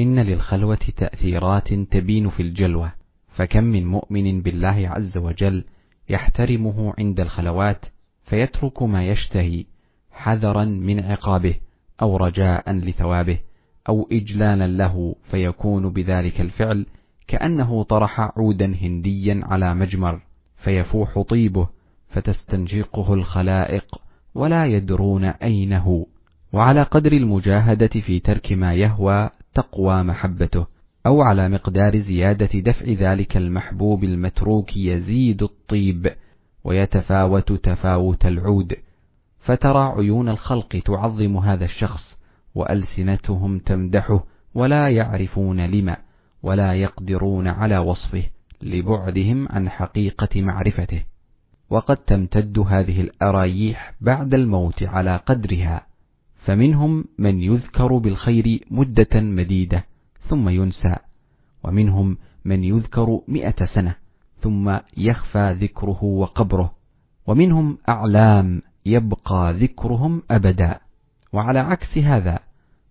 إن للخلوة تأثيرات تبين في الجلوة فكم من مؤمن بالله عز وجل يحترمه عند الخلوات فيترك ما يشتهي حذرا من عقابه أو رجاء لثوابه أو إجلالا له فيكون بذلك الفعل كأنه طرح عودا هنديا على مجمر فيفوح طيبه فتستنشقه الخلائق ولا يدرون أين هو وعلى قدر المجاهدة في ترك ما يهوى تقوى محبته أو على مقدار زيادة دفع ذلك المحبوب المتروك يزيد الطيب ويتفاوت تفاوت العود. فترى عيون الخلق تعظم هذا الشخص وألسنتهم تمدحه ولا يعرفون لما ولا يقدرون على وصفه لبعدهم عن حقيقة معرفته. وقد تمتد هذه الأرايح بعد الموت على قدرها. فمنهم من يذكر بالخير مدة مديدة ثم ينسى ومنهم من يذكر مئة سنة ثم يخفى ذكره وقبره ومنهم أعلام يبقى ذكرهم أبدا. وعلى عكس هذا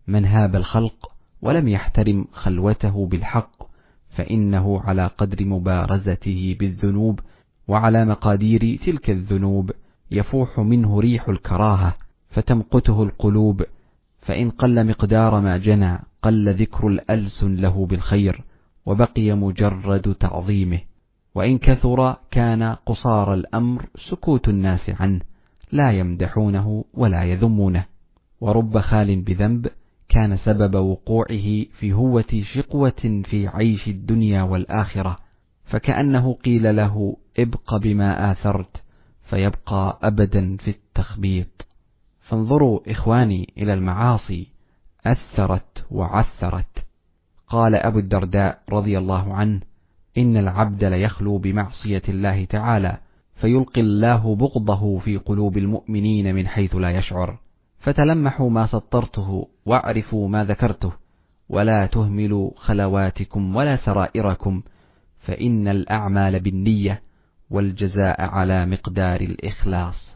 من هاب الخلق ولم يحترم خلوته بالحق فإنه على قدر مبارزته بالذنوب وعلى مقادير تلك الذنوب يفوح منه ريح الكراهة. فتمقته القلوب فإن قل مقدار ما جنى قل ذكر الألسن له بالخير وبقي مجرد تعظيمه. وإن كثر كان قصار الأمر سكوت الناس عنه لا يمدحونه ولا يذمونه. ورب خال بذنب كان سبب وقوعه في هوة شقوة في عيش الدنيا والآخرة. فكأنه قيل له ابق بما آثرت فيبقى أبدا في التخبيط. فانظروا إخواني إلى المعاصي أثرت وعثرت. قال أبو الدرداء رضي الله عنه إن العبد ليخلو بمعصية الله تعالى فيلقي الله بغضه في قلوب المؤمنين من حيث لا يشعر. فتلمحوا ما سطرته واعرفوا ما ذكرته ولا تهملوا خلواتكم ولا سرائركم فإن الأعمال بالنية والجزاء على مقدار الإخلاص.